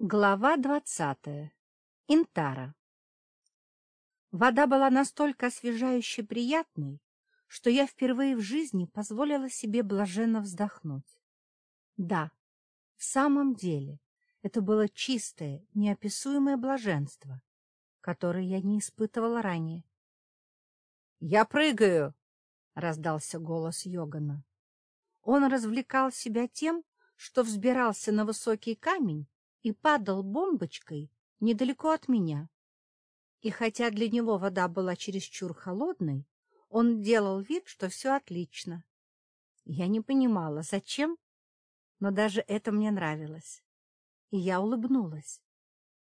Глава двадцатая. Интара. Вода была настолько освежающе приятной, что я впервые в жизни позволила себе блаженно вздохнуть. Да, в самом деле, это было чистое, неописуемое блаженство, которое я не испытывала ранее. — Я прыгаю! — раздался голос Йогана. Он развлекал себя тем, что взбирался на высокий камень и падал бомбочкой недалеко от меня. И хотя для него вода была чересчур холодной, он делал вид, что все отлично. Я не понимала, зачем, но даже это мне нравилось. И я улыбнулась.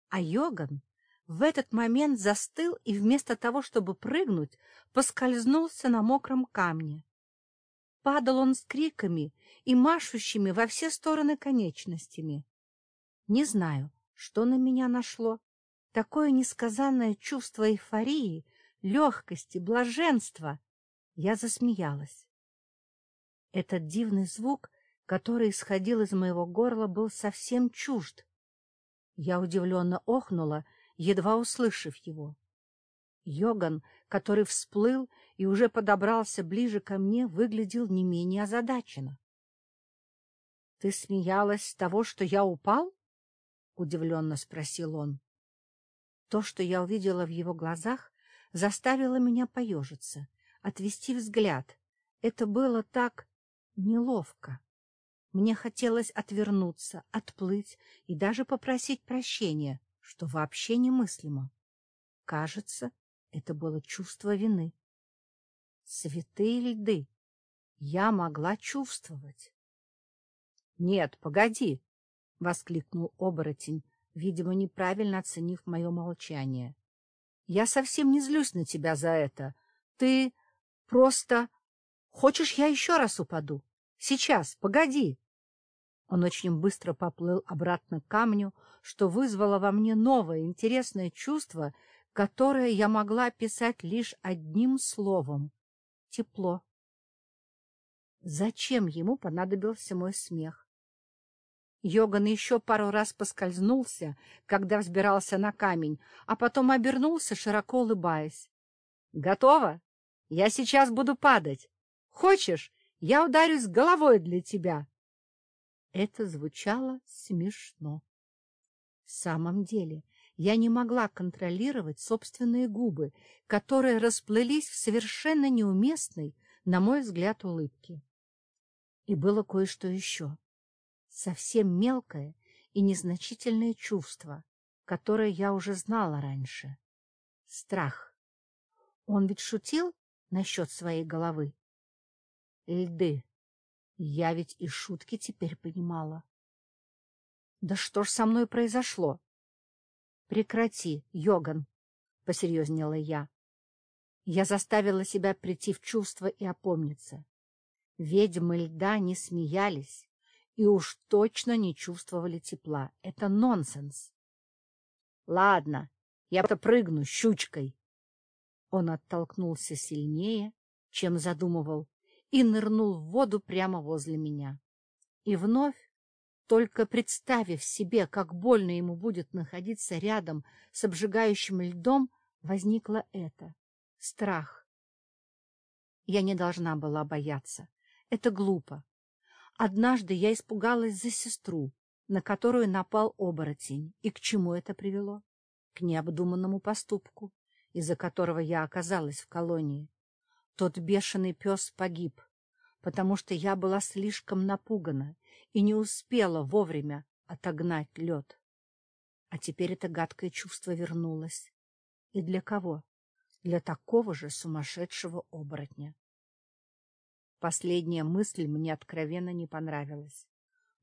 А Йоган в этот момент застыл и вместо того, чтобы прыгнуть, поскользнулся на мокром камне. Падал он с криками и машущими во все стороны конечностями. Не знаю, что на меня нашло. Такое несказанное чувство эйфории, легкости, блаженства. Я засмеялась. Этот дивный звук, который исходил из моего горла, был совсем чужд. Я удивленно охнула, едва услышав его. Йоган, который всплыл и уже подобрался ближе ко мне, выглядел не менее озадаченно. — Ты смеялась с того, что я упал? Удивленно спросил он. То, что я увидела в его глазах, заставило меня поежиться, отвести взгляд. Это было так неловко. Мне хотелось отвернуться, отплыть и даже попросить прощения, что вообще немыслимо. Кажется, это было чувство вины. Святые льды! Я могла чувствовать. — Нет, погоди, — воскликнул оборотень, видимо, неправильно оценив мое молчание. — Я совсем не злюсь на тебя за это. Ты просто... Хочешь, я еще раз упаду? Сейчас, погоди. Он очень быстро поплыл обратно к камню, что вызвало во мне новое интересное чувство, которое я могла описать лишь одним словом — тепло. Зачем ему понадобился мой смех? Йоган еще пару раз поскользнулся, когда взбирался на камень, а потом обернулся, широко улыбаясь. — Готово? Я сейчас буду падать. Хочешь, я ударюсь головой для тебя? Это звучало смешно. В самом деле, я не могла контролировать собственные губы, которые расплылись в совершенно неуместной, на мой взгляд, улыбке. И было кое-что еще совсем мелкое и незначительное чувство, которое я уже знала раньше. Страх. Он ведь шутил насчет своей головы? Льды. Я ведь и шутки теперь понимала. Да что ж со мной произошло? Прекрати, Йоган, — посерьезнела я. Я заставила себя прийти в чувство и опомниться. Ведьмы льда не смеялись, и уж точно не чувствовали тепла. Это нонсенс. — Ладно, я-то прыгну щучкой. Он оттолкнулся сильнее, чем задумывал, и нырнул в воду прямо возле меня. И вновь, только представив себе, как больно ему будет находиться рядом с обжигающим льдом, возникло это — страх. Я не должна была бояться. Это глупо. Однажды я испугалась за сестру, на которую напал оборотень. И к чему это привело? К необдуманному поступку, из-за которого я оказалась в колонии. Тот бешеный пес погиб, потому что я была слишком напугана и не успела вовремя отогнать лед. А теперь это гадкое чувство вернулось. И для кого? Для такого же сумасшедшего оборотня. Последняя мысль мне откровенно не понравилась.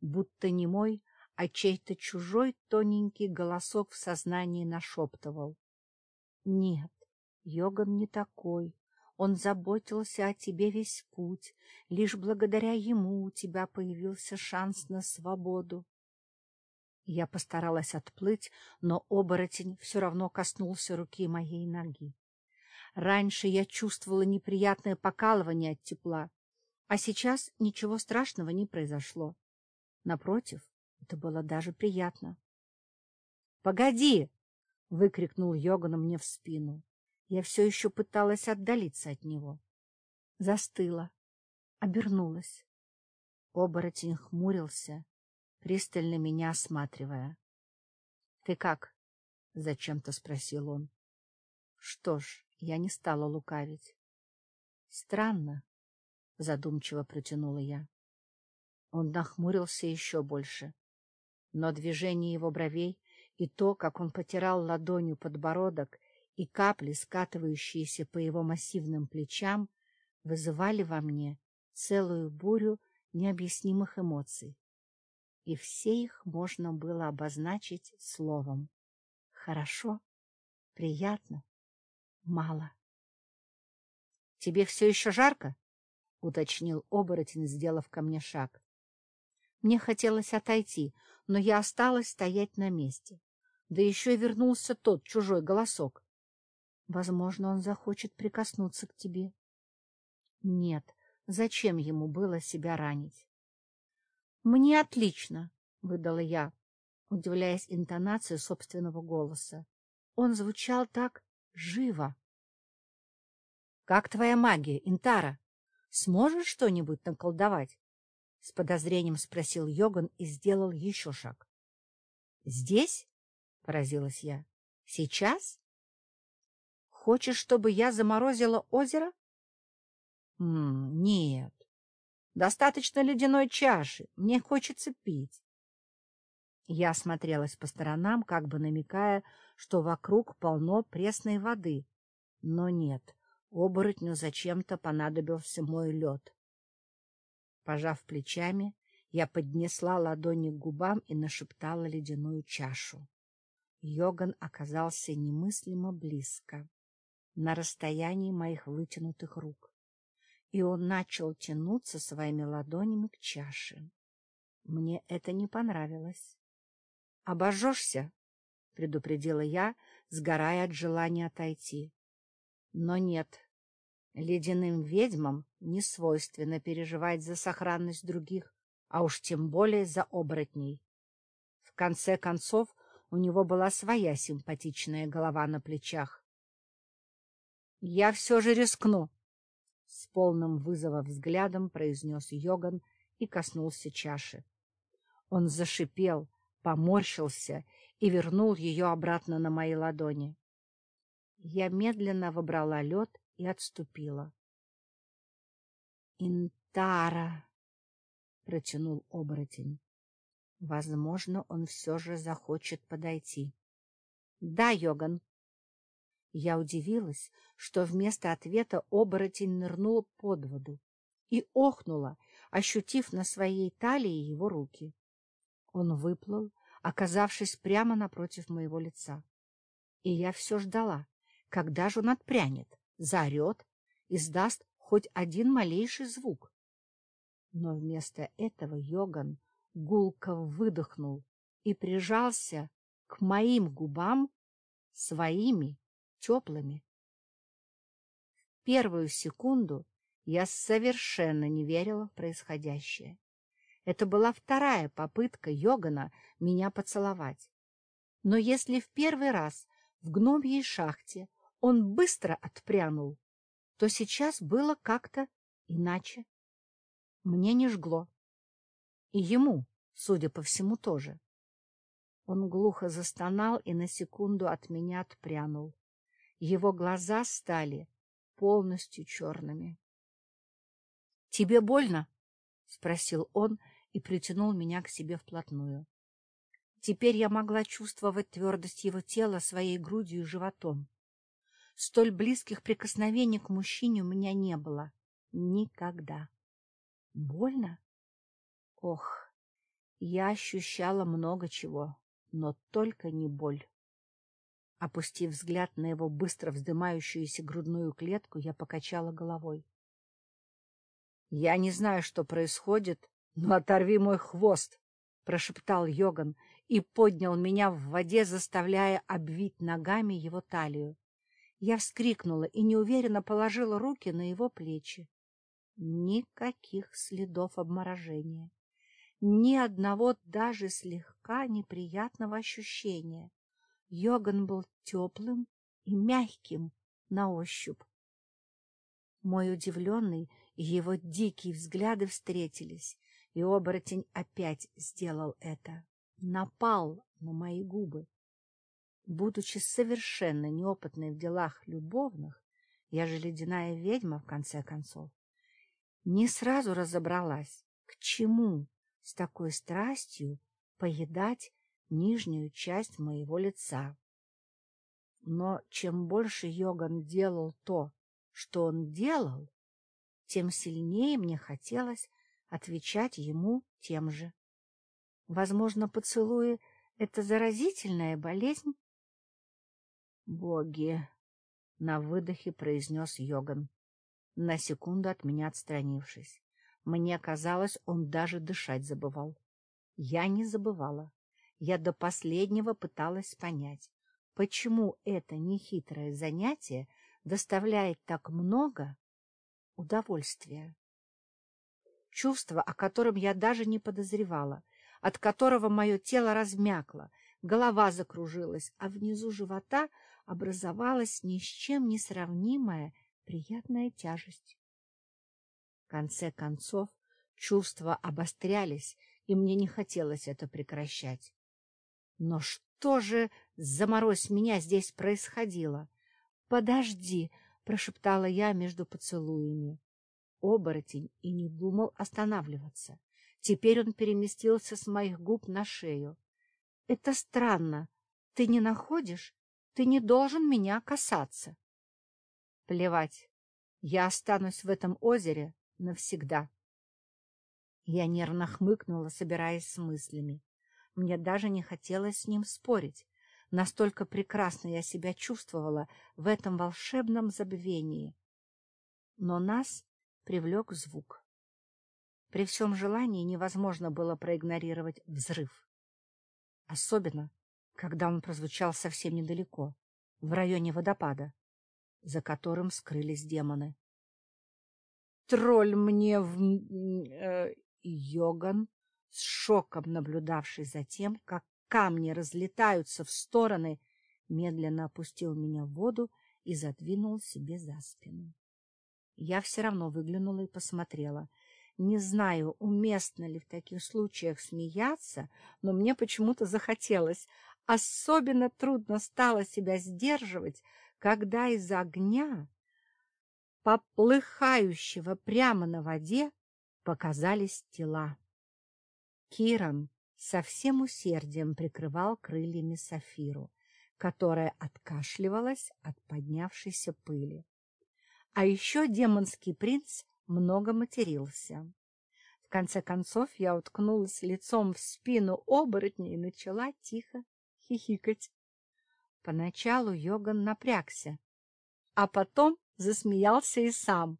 Будто не мой, а чей-то чужой тоненький голосок в сознании нашептывал. Нет, Йоган не такой. Он заботился о тебе весь путь. Лишь благодаря ему у тебя появился шанс на свободу. Я постаралась отплыть, но оборотень все равно коснулся руки моей ноги. Раньше я чувствовала неприятное покалывание от тепла, а сейчас ничего страшного не произошло. Напротив, это было даже приятно. Погоди! — выкрикнул Йоган мне в спину. Я все еще пыталась отдалиться от него. Застыла, обернулась. Оборотень хмурился, пристально меня осматривая. — Ты как? — зачем-то спросил он. Что ж, я не стала лукавить. — Странно, — задумчиво протянула я. Он нахмурился еще больше, но движение его бровей и то, как он потирал ладонью подбородок и капли, скатывающиеся по его массивным плечам, вызывали во мне целую бурю необъяснимых эмоций. И все их можно было обозначить словом «хорошо», «приятно», «мало». — Тебе все еще жарко? — уточнил оборотень, сделав ко мне шаг. Мне хотелось отойти, но я осталась стоять на месте. Да еще и вернулся тот чужой голосок. Возможно, он захочет прикоснуться к тебе. Нет, зачем ему было себя ранить? — Мне отлично, — выдала я, удивляясь интонации собственного голоса. Он звучал так живо. Как твоя магия, Интара? Сможешь что-нибудь наколдовать? — с подозрением спросил Йоган и сделал еще шаг. — Здесь? — поразилась я. — Сейчас? Хочешь, чтобы я заморозила озеро? — Нет. Достаточно ледяной чаши. Мне хочется пить. Я осмотрелась по сторонам, как бы намекая, что вокруг полно пресной воды. Но нет, Оборотню зачем-то понадобился мой лед. Пожав плечами, я поднесла ладони к губам и нашептала ледяную чашу. Йоган оказался немыслимо близко, на расстоянии моих вытянутых рук, и он начал тянуться своими ладонями к чаше. Мне это не понравилось. — Обожжешься? — предупредила я, сгорая от желания отойти. Но нет, ледяным ведьмам не свойственно переживать за сохранность других, а уж тем более за оборотней. В конце концов, у него была своя симпатичная голова на плечах. — Я все же рискну! — с полным вызова взглядом произнес Йоган и коснулся чаши. Он зашипел, поморщился и вернул ее обратно на мои ладони. Я медленно выбрала лед и отступила. — Интара! — протянул оборотень. Возможно, он все же захочет подойти. — Да, Йоган. Я удивилась, что вместо ответа оборотень нырнул под воду и охнула, ощутив на своей талии его руки. Он выплыл, оказавшись прямо напротив моего лица. И я все ждала, когда же он отпрянет, заорет, издаст хоть один малейший звук? Но вместо этого Йоган гулко выдохнул и прижался к моим губам своими теплыми. В первую секунду я совершенно не верила в происходящее. Это была вторая попытка Йогана меня поцеловать. Но если в первый раз в гномьей шахте он быстро отпрянул, то сейчас было как-то иначе. Мне не жгло. И ему, судя по всему, тоже. Он глухо застонал и на секунду от меня отпрянул. Его глаза стали полностью черными. — Тебе больно? — спросил он и притянул меня к себе вплотную. Теперь я могла чувствовать твердость его тела своей грудью и животом. Столь близких прикосновений к мужчине у меня не было. Никогда. Больно? Ох, я ощущала много чего, но только не боль. Опустив взгляд на его быстро вздымающуюся грудную клетку, я покачала головой. — Я не знаю, что происходит, но оторви мой хвост! — прошептал Йоган и поднял меня в воде, заставляя обвить ногами его талию. Я вскрикнула и неуверенно положила руки на его плечи. Никаких следов обморожения, ни одного даже слегка неприятного ощущения. Йоган был теплым и мягким на ощупь. Мой удивленный и его дикие взгляды встретились, и оборотень опять сделал это. Напал на мои губы. Будучи совершенно неопытной в делах любовных, я же ледяная ведьма, в конце концов, не сразу разобралась, к чему с такой страстью поедать нижнюю часть моего лица. Но чем больше Йоган делал то, что он делал, тем сильнее мне хотелось отвечать ему тем же. Возможно, поцелуи — это заразительная болезнь? «Боги!» — на выдохе произнес Йоган, на секунду от меня отстранившись. Мне казалось, он даже дышать забывал. Я не забывала. Я до последнего пыталась понять, почему это нехитрое занятие доставляет так много удовольствия. Чувство, о котором я даже не подозревала, от которого мое тело размякло, голова закружилась, а внизу живота образовалась ни с чем не сравнимая приятная тяжесть. В конце концов, чувства обострялись, и мне не хотелось это прекращать. Но что же, заморозь меня, здесь происходило? — Подожди, — прошептала я между поцелуями. Оборотень и не думал останавливаться. Теперь он переместился с моих губ на шею. — Это странно. Ты не находишь? Ты не должен меня касаться. — Плевать. Я останусь в этом озере навсегда. Я нервно хмыкнула, собираясь с мыслями. Мне даже не хотелось с ним спорить. Настолько прекрасно я себя чувствовала в этом волшебном забвении. Но нас привлек звук. При всем желании невозможно было проигнорировать взрыв. Особенно, когда он прозвучал совсем недалеко, в районе водопада, за которым скрылись демоны. «Тролль мне в...» э, Йоган с шоком наблюдавший за тем, как камни разлетаются в стороны, медленно опустил меня в воду и задвинул себе за спину. Я все равно выглянула и посмотрела. Не знаю, уместно ли в таких случаях смеяться, но мне почему-то захотелось. Особенно трудно стало себя сдерживать, когда из огня, поплыхающего прямо на воде, показались тела. Киран со всем усердием прикрывал крыльями Сафиру, которая откашливалась от поднявшейся пыли. А еще демонский принц много матерился. В конце концов я уткнулась лицом в спину оборотня и начала тихо хихикать. Поначалу Йоган напрягся, а потом засмеялся и сам.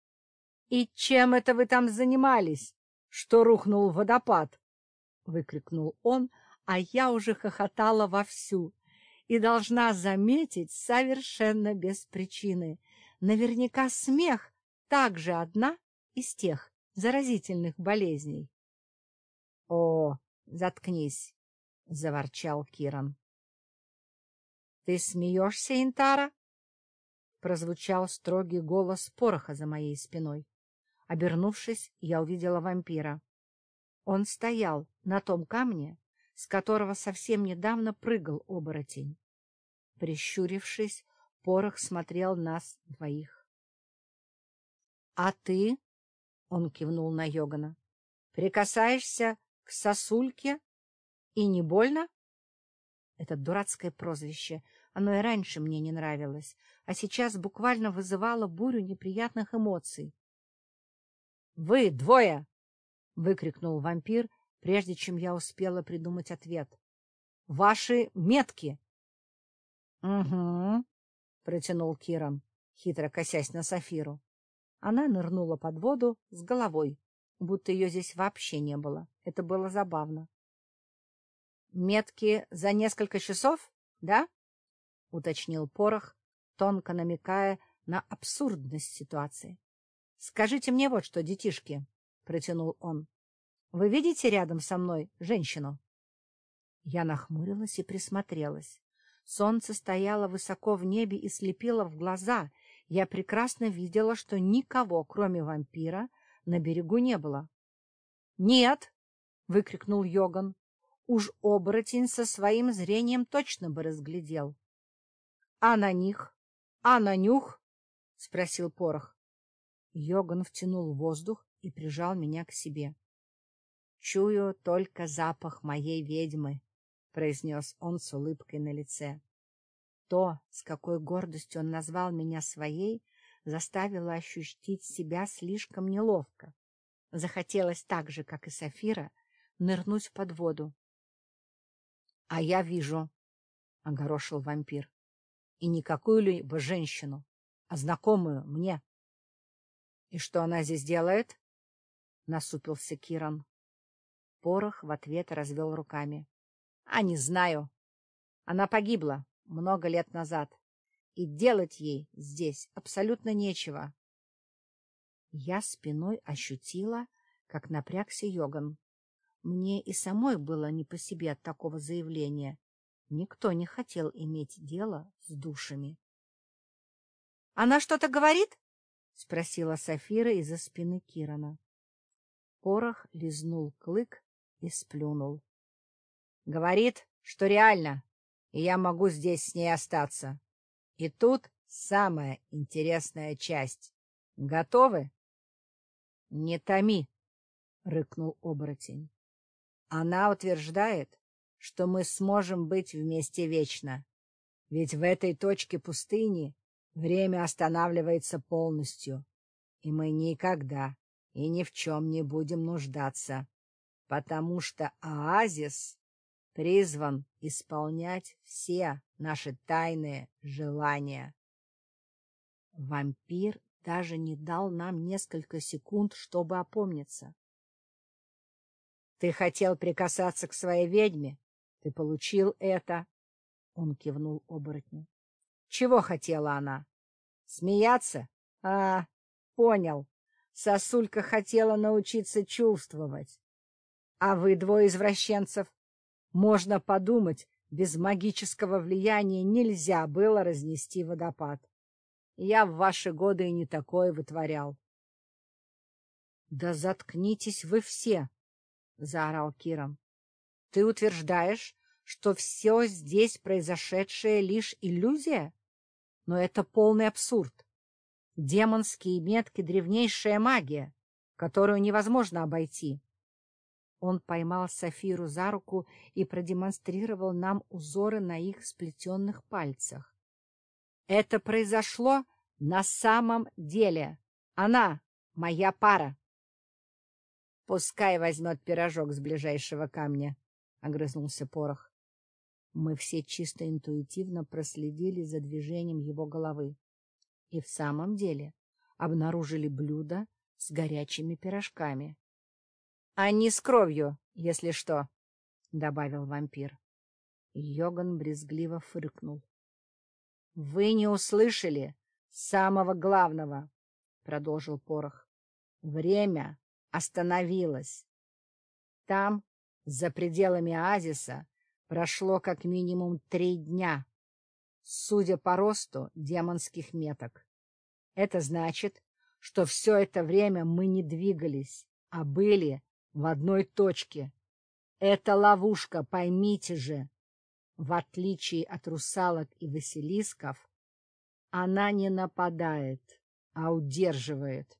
— И чем это вы там занимались? что рухнул водопад! — выкрикнул он, а я уже хохотала вовсю и должна заметить совершенно без причины. Наверняка смех также одна из тех заразительных болезней. — О, заткнись! — заворчал Киран. — Ты смеешься, Интара? — прозвучал строгий голос пороха за моей спиной. Обернувшись, я увидела вампира. Он стоял на том камне, с которого совсем недавно прыгал оборотень. Прищурившись, порох смотрел нас двоих. — А ты, — он кивнул на Йогана, — прикасаешься к сосульке и не больно? Это дурацкое прозвище, оно и раньше мне не нравилось, а сейчас буквально вызывало бурю неприятных эмоций. Вы двое! — выкрикнул вампир, прежде чем я успела придумать ответ. — Ваши метки! — Угу, — протянул Киран, хитро косясь на Сафиру. Она нырнула под воду с головой, будто ее здесь вообще не было. Это было забавно. — Метки за несколько часов, да? — уточнил Порох, тонко намекая на абсурдность ситуации. Скажите мне вот что, детишки, — протянул он. — Вы видите рядом со мной женщину? Я нахмурилась и присмотрелась. Солнце стояло высоко в небе и слепило в глаза. Я прекрасно видела, что никого, кроме вампира, на берегу не было. — Нет! — выкрикнул Йоган. Уж оборотень со своим зрением точно бы разглядел. — А на них? А на нюх? — спросил Порох. Йоган втянул воздух и прижал меня к себе. — Чую только запах моей ведьмы, — произнес он с улыбкой на лице. То, с какой гордостью он назвал меня своей, заставило ощутить себя слишком неловко. Захотелось так же, как и Сафира, нырнуть под воду. — А я вижу, — огорошил вампир, — и не какую-либо женщину, а знакомую мне. — И что она здесь делает? — насупился Киран. Порох в ответ развел руками. — А не знаю. Она погибла много лет назад, и делать ей здесь абсолютно нечего. Я спиной ощутила, как напрягся Йоган. Мне и самой было не по себе от такого заявления. Никто не хотел иметь дело с душами. — Она что-то говорит? — спросила Сафира из-за спины Кирана. Порох лизнул клык и сплюнул. — Говорит, что реально, и я могу здесь с ней остаться. И тут самая интересная часть. Готовы? — Не томи, — рыкнул оборотень. — Она утверждает, что мы сможем быть вместе вечно. Ведь в этой точке пустыни Время останавливается полностью, и мы никогда и ни в чем не будем нуждаться, потому что оазис призван исполнять все наши тайные желания. Вампир даже не дал нам несколько секунд, чтобы опомниться. — Ты хотел прикасаться к своей ведьме, ты получил это, — он кивнул оборотню. Чего хотела она? Смеяться? А, понял. Сосулька хотела научиться чувствовать. А вы двое извращенцев? Можно подумать, без магического влияния нельзя было разнести водопад. Я в ваши годы и не такое вытворял. — Да заткнитесь вы все! — заорал Киром. — Ты утверждаешь, что все здесь произошедшее лишь иллюзия? Но это полный абсурд. Демонские метки — древнейшая магия, которую невозможно обойти. Он поймал Сафиру за руку и продемонстрировал нам узоры на их сплетенных пальцах. Это произошло на самом деле. Она — моя пара. — Пускай возьмет пирожок с ближайшего камня, — огрызнулся Порох. Мы все чисто интуитивно проследили за движением его головы. И в самом деле обнаружили блюдо с горячими пирожками. — Они с кровью, если что, — добавил вампир. Йоган брезгливо фыркнул. — Вы не услышали самого главного, — продолжил Порох. — Время остановилось. Там, за пределами оазиса, Прошло как минимум три дня, судя по росту демонских меток. Это значит, что все это время мы не двигались, а были в одной точке. Это ловушка, поймите же. В отличие от русалок и василисков, она не нападает, а удерживает. —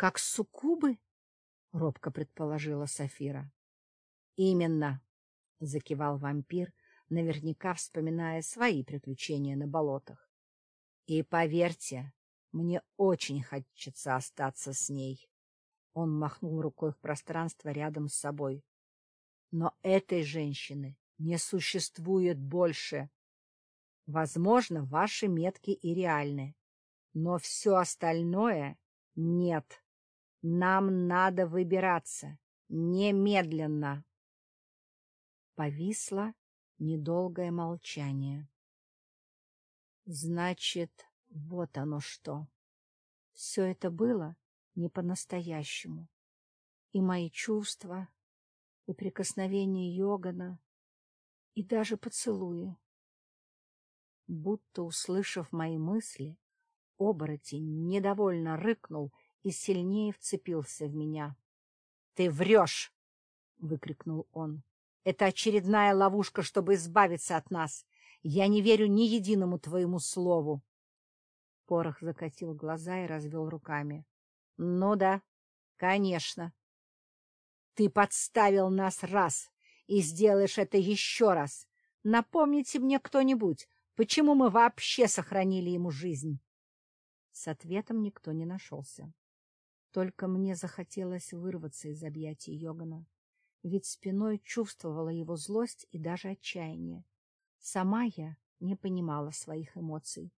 Как суккубы? — робко предположила Сафира. — Именно. — закивал вампир, наверняка вспоминая свои приключения на болотах. — И поверьте, мне очень хочется остаться с ней. Он махнул рукой в пространство рядом с собой. Но этой женщины не существует больше. Возможно, ваши метки и реальны, но все остальное нет. Нам надо выбираться немедленно. Повисло недолгое молчание. Значит, вот оно что. Все это было не по-настоящему. И мои чувства, и прикосновение Йогана, и даже поцелуи. Будто услышав мои мысли, оборотень недовольно рыкнул и сильнее вцепился в меня. — Ты врешь! — выкрикнул он. — Это очередная ловушка, чтобы избавиться от нас. Я не верю ни единому твоему слову. Порох закатил глаза и развел руками. — Ну да, конечно. Ты подставил нас раз и сделаешь это еще раз. Напомните мне кто-нибудь, почему мы вообще сохранили ему жизнь? С ответом никто не нашелся. Только мне захотелось вырваться из объятий Йогана, ведь спиной чувствовала его злость и даже отчаяние. Сама я не понимала своих эмоций.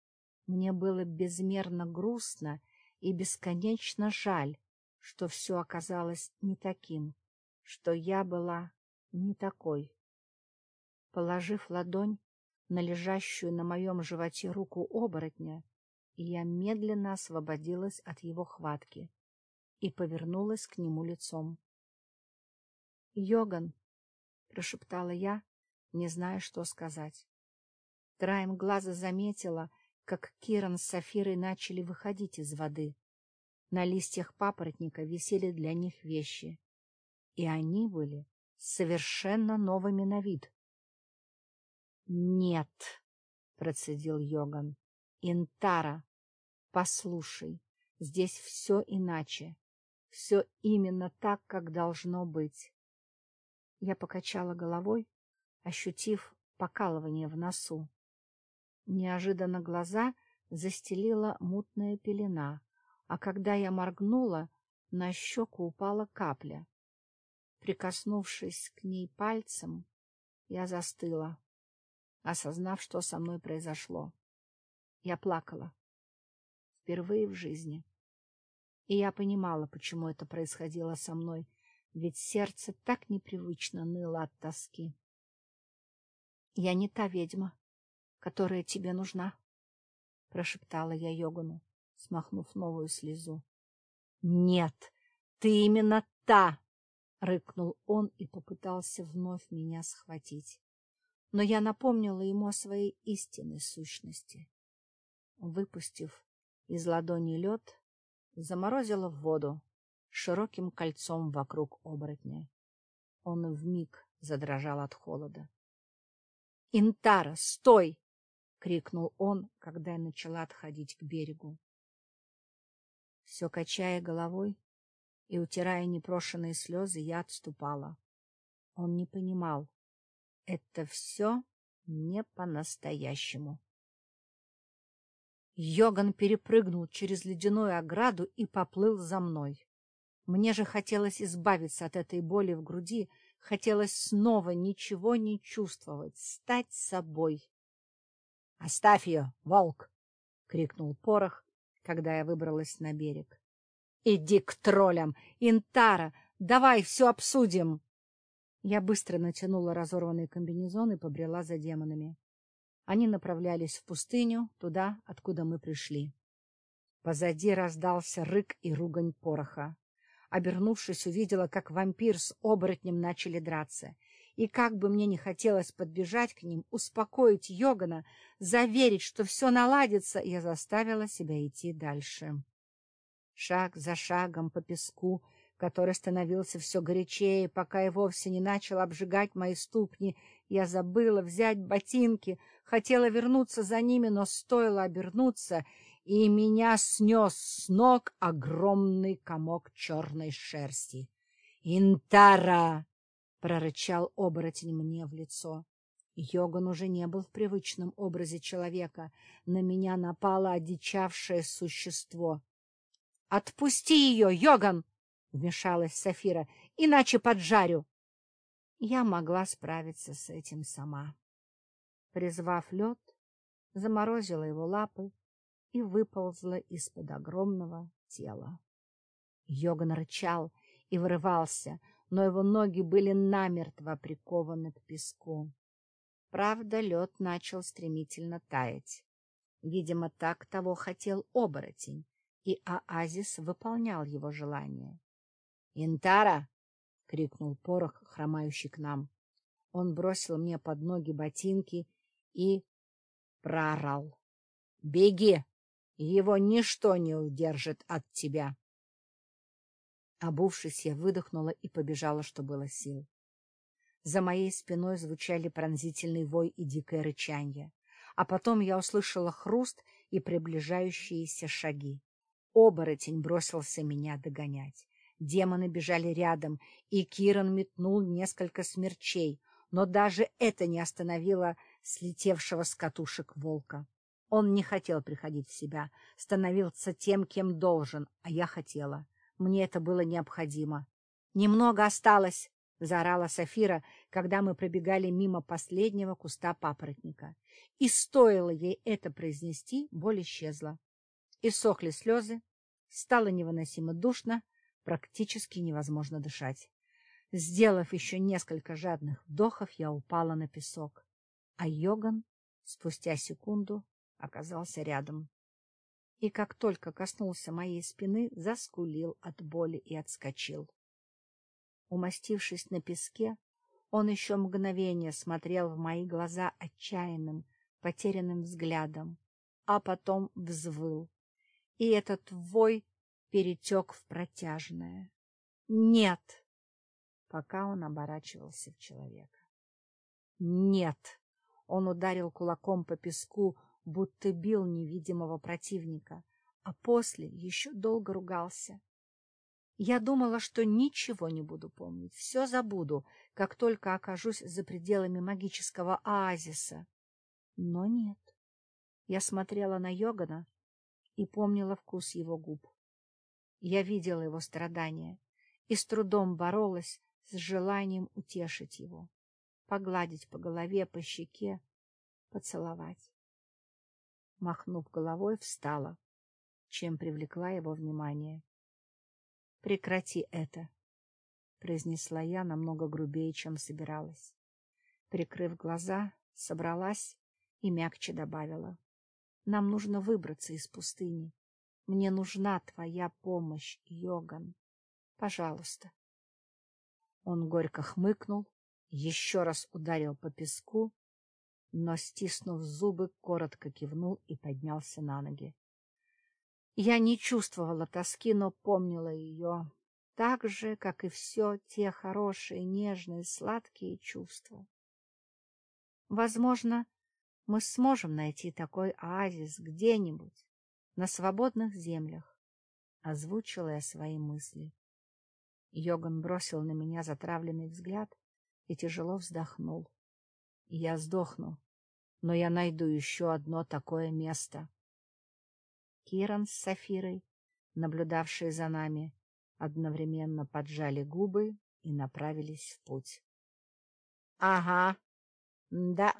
Мне было безмерно грустно и бесконечно жаль, что все оказалось не таким, что я была не такой. Положив ладонь на лежащую на моем животе руку оборотня, я медленно освободилась от его хватки и повернулась к нему лицом. — Йоган, — прошептала я, не зная, что сказать. Краем глаза заметила, как Киран с Сафирой начали выходить из воды. На листьях папоротника висели для них вещи, и они были совершенно новыми на вид. — Нет, — процедил Йоган, — Интара, послушай, здесь все иначе, все именно так, как должно быть. Я покачала головой, ощутив покалывание в носу. Неожиданно глаза застелила мутная пелена, а когда я моргнула, на щеку упала капля. Прикоснувшись к ней пальцем, я застыла, осознав, что со мной произошло. Я плакала. Впервые в жизни. И я понимала, почему это происходило со мной, ведь сердце так непривычно ныло от тоски. — Я не та ведьма, которая тебе нужна, — прошептала я Йогану, смахнув новую слезу. — Нет, ты именно та! — рыкнул он и попытался вновь меня схватить. Но я напомнила ему о своей истинной сущности. Выпустив из ладони лед, заморозила в воду широким кольцом вокруг оборотня. Он вмиг задрожал от холода. — Интара, стой! — крикнул он, когда я начала отходить к берегу. Все качая головой и утирая непрошенные слезы, я отступала. Он не понимал. Это все не по-настоящему. Йоган перепрыгнул через ледяную ограду и поплыл за мной. Мне же хотелось избавиться от этой боли в груди, хотелось снова ничего не чувствовать, стать собой. — Оставь ее, волк! — крикнул Порох, когда я выбралась на берег. — Иди к троллям! Интара! Давай все обсудим! Я быстро натянула разорванный комбинезон и побрела за демонами. Они направлялись в пустыню, туда, откуда мы пришли. Позади раздался рык и ругань пороха. Обернувшись, увидела, как вампир с оборотнем начали драться. И как бы мне не хотелось подбежать к ним, успокоить Йогана, заверить, что все наладится, я заставила себя идти дальше. Шаг за шагом по песку, который становился все горячее, пока и вовсе не начал обжигать мои ступни, я забыла взять ботинки, хотела вернуться за ними, но стоило обернуться — и меня снес с ног огромный комок черной шерсти. «Интара!» — прорычал оборотень мне в лицо. Йоган уже не был в привычном образе человека. На меня напало одичавшее существо. — Отпусти ее, Йоган! — вмешалась Сафира. — Иначе поджарю. Я могла справиться с этим сама. Призвав лед, заморозила его лапы и выползла из-под огромного тела. Йоган рычал и вырывался, но его ноги были намертво прикованы к песку. Правда, лед начал стремительно таять. Видимо, так того хотел оборотень, и оазис выполнял его желание. — Интара! — крикнул порох, хромающий к нам. Он бросил мне под ноги ботинки и проорал. — Беги! Его ничто не удержит от тебя! Обувшись, я выдохнула и побежала, что было сил. За моей спиной звучали пронзительный вой и дикое рычанье. А потом я услышала хруст и приближающиеся шаги. Оборотень бросился меня догонять. Демоны бежали рядом, и Киран метнул несколько смерчей, но даже это не остановило слетевшего с катушек волка. Он не хотел приходить в себя, становился тем, кем должен, а я хотела. Мне это было необходимо. Немного осталось, — заорала Сафира, когда мы пробегали мимо последнего куста папоротника. И стоило ей это произнести, боль исчезла. И сохли слезы, стало невыносимо душно, практически невозможно дышать. Сделав еще несколько жадных вдохов, я упала на песок, а Йоган спустя секунду оказался рядом. И как только коснулся моей спины, заскулил от боли и отскочил. Умастившись на песке, он еще мгновение смотрел в мои глаза отчаянным, потерянным взглядом, а потом взвыл. И этот вой перетек в протяжное. «Нет!» пока он оборачивался в человека. «Нет!» Он ударил кулаком по песку, будто бил невидимого противника, а после еще долго ругался. Я думала, что ничего не буду помнить, все забуду, как только окажусь за пределами магического оазиса. Но нет. Я смотрела на Йогана и помнила вкус его губ. Я видела его страдания и с трудом боролась с желанием утешить его, погладить по голове, по щеке, поцеловать. Махнув головой, встала, чем привлекла его внимание. — Прекрати это, — произнесла я намного грубее, чем собиралась. Прикрыв глаза, собралась и мягче добавила. — Нам нужно выбраться из пустыни. Мне нужна твоя помощь, Йоган. Пожалуйста. Он горько хмыкнул, еще раз ударил по песку, но, стиснув зубы, коротко кивнул и поднялся на ноги. Я не чувствовала тоски, но помнила ее, так же, как и все те хорошие, нежные, сладкие чувства. Возможно, мы сможем найти такой оазис где-нибудь на свободных землях, — озвучила я свои мысли. Йоган бросил на меня затравленный взгляд и тяжело вздохнул. Я сдохну, но я найду еще одно такое место. Киран с Сафирой, наблюдавшие за нами, одновременно поджали губы и направились в путь. — Ага, да,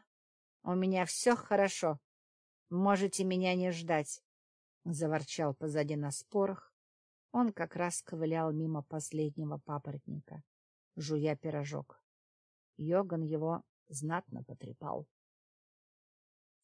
у меня все хорошо. Можете меня не ждать, — заворчал позади нас порох. Он как раз ковылял мимо последнего папоротника, жуя пирожок. Йоган его знатно потрепал.